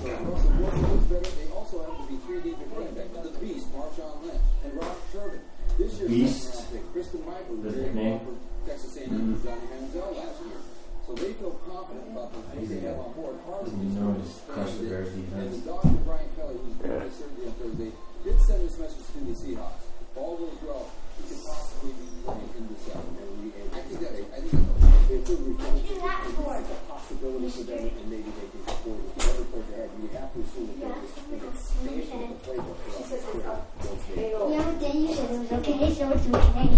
So most looks better. They also to be three. The Beast, Marshawn Lynch, and Rob Sherman. This year's Beast. Christine Michael, Texas A&M mm. Johnny Manziel last year. So they feel confident about the things they have on board. Harvey the Bears defense. And the doctor, Brian Kelly, surgery on Thursday, did send this message to the Seahawks. If all goes well, he possibly be playing in. I think that's, think that's a, it's a possibility for them, and maybe they can it ahead, you have to assume that there's an expansion of the playbook for us. Yeah, but then you said it was okay, so it's okay.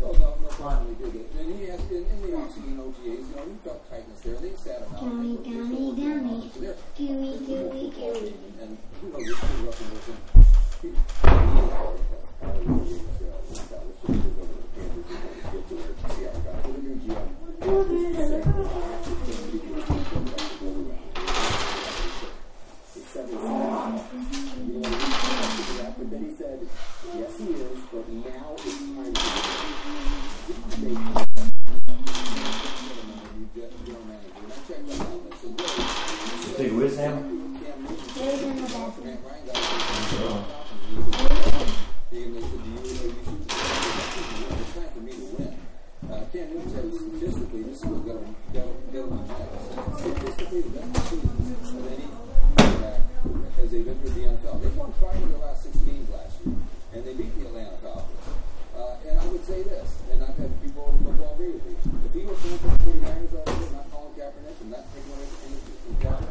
No, no, no problem. They did it. And he has, in, in the offseason OTAs, you know, he felt tightness there. They sat him out. Gummy, gummy, gummy. Gooey, gooey, gooey. And who knows, this is Russell Wilson. He, he is our with me. If he was playing for the 49ers out here, not Colin Kaepernick, and not taking away anything from Kaepernick,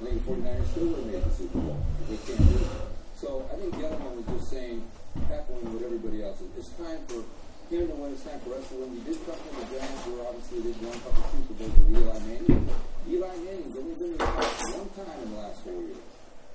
I think the 49ers still would have made the Super Bowl. They can't do it. So I think Gettleman was just saying, echoing what everybody else. It's time for him to win. It's time for us to win. We did come from the Giants where obviously they've won a couple Super Bowls with Eli Manning. Eli Manning's only been in the playoffs one time in the last four years.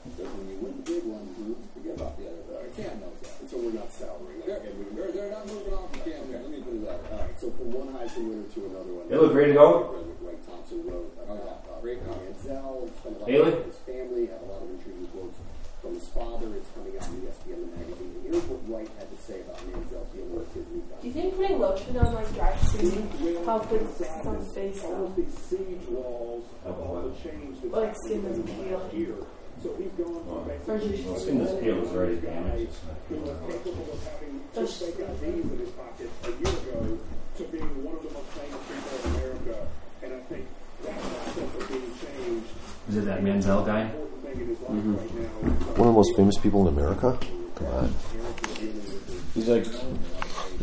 But when you win the big one, you forget about the other. Uh, Cam knows that. So we're not salary. They're, they're, they're not moving on from Cam. Let me put it that way. All right, so from one Heisman winner to another one. They look ready to go. Frederick Thompson wrote about uh, Great comment. Manziel, spent a lot Haley? of his family, had a lot of intriguing quotes from his father. It's coming out in ESPN the magazine. And here's what Wright had to say about Manziel dealing with his new Do you think putting lotion on like dry skin helped with some face All these siege walls oh, of all the change that's Like happened skin in doesn't the peel. last year. So he's gone from basically Well, skin this peel is already damaged. who was capable of having two fake IDs in his pocket a year ago to being one of the most famous people in America. And I think that process of being changed Is it that Manziel guy? important thing in his life right now. One of the most famous people in America? Come on. He's like,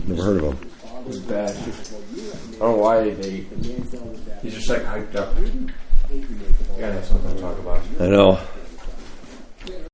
Never heard of him. he's bad. I don't know why they. He's just like hyped up. You gotta have something to talk about. I know.